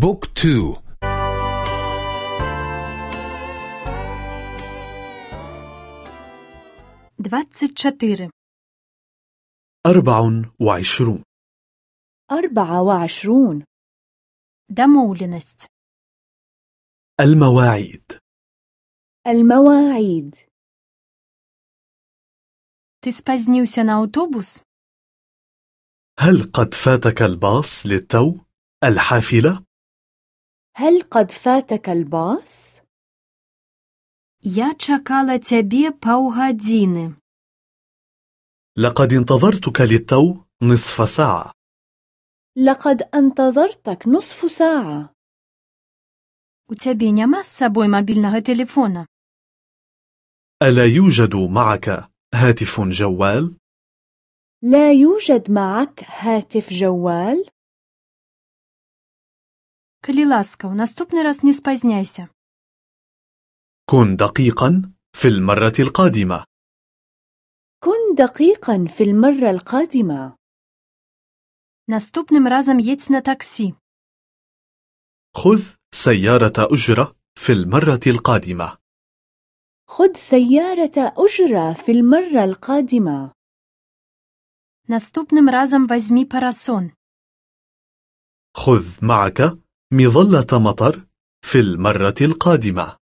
بوك تو двадцать четыре أربع وعشرون أربعة وعشرون домовленность المواعيد المواعيد ты спозднился на автобус هل قد فاتك الباص للتو؟ الحافلة؟ هل قد فاتك الباص؟ я чакала цябе паўгадзіны لقد انتظرتك للتو نصف ساعة لقد انتظرتك نصف ساعة у цябе няма з сабой мабільнага тэлефона ألا يوجد معك هاتف جوال؟ لا يوجد معك هاتف جوال؟ калі ласка ў наступны раз не спазняйся كن دقيقا في المرة القادمة كن دقيقا في المرة القادمة наступным разам едзь на таксі خذ سيارة أجرة في المرة القادمة خذ سيارة أجرة في المرة القادمة наступным разам вазьмі парасон خذ معك مظلة مطر في المرة القادمة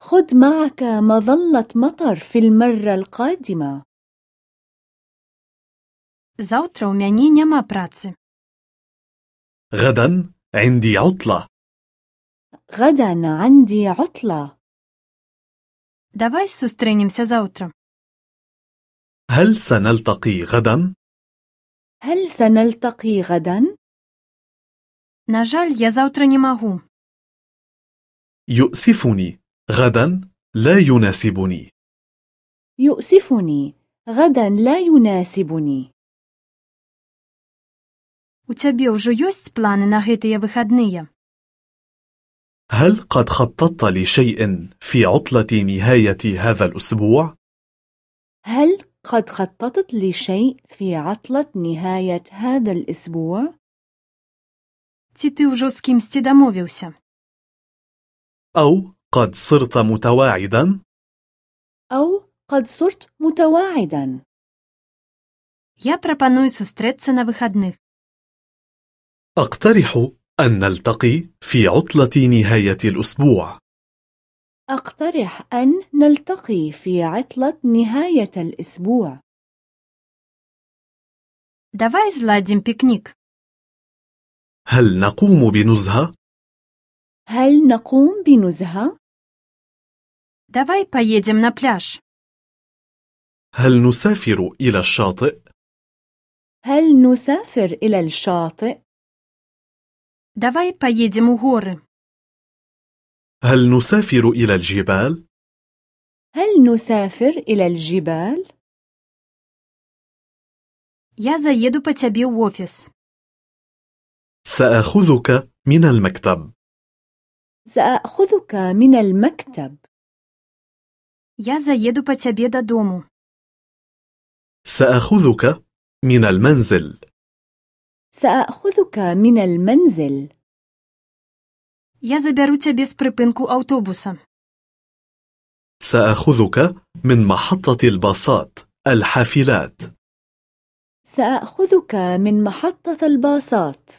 خذ معك مظلة مطر في المرة القادمة заўтра ў мяне няма працы غدا عندي عطلة غدا عندي عطلة давай сустрэнемся заўтра هل سنلتقي غدا؟ هل سنلتقي غدا؟ на жаль я заўтра не магу يؤسفني غدا لا يناسبني يؤسفني غدا لا يناسبني у цябе ўжо ёсць планы на гэтыя выхадныя هل قد خططت لشيء في عطلة نهاية هذا الأسبوع؟ هل قد خططت لشيء في عطلة نهاية هذا الأسبوع؟ ці ты ўжо з кімсьці дамовіўся أو قد صرت متواعدا؟ أو قد صرت متواعدا я прапаную сустрэцца на выхадных أقترح أن نلتقي في عطلة نهاية الأسبوع أقترح أن نلتقي في عطلة نهاية الأسبوع давай зладзім пікнік هل نقوم بنزهة؟ هل نقوم بنزهة؟ давай поедем на пляж هل نسافر إلى الشاطئ؟ هل نسافر إلى الشاطئ؟ давай поедем у горы هل نسافر إلى الجبال؟ هل نسافر إلى الجبال؟ я заеду по цябе ў офіс سأخذك من المكتب سأخذك من المكتب я заеду по цябе дадому سأخذك من المنزل سأخذك من المنزل я забяру цябе з прыпынку аўтобуса سأخذك من محطة الباصات الحافلات سأخذك من محطة الباصات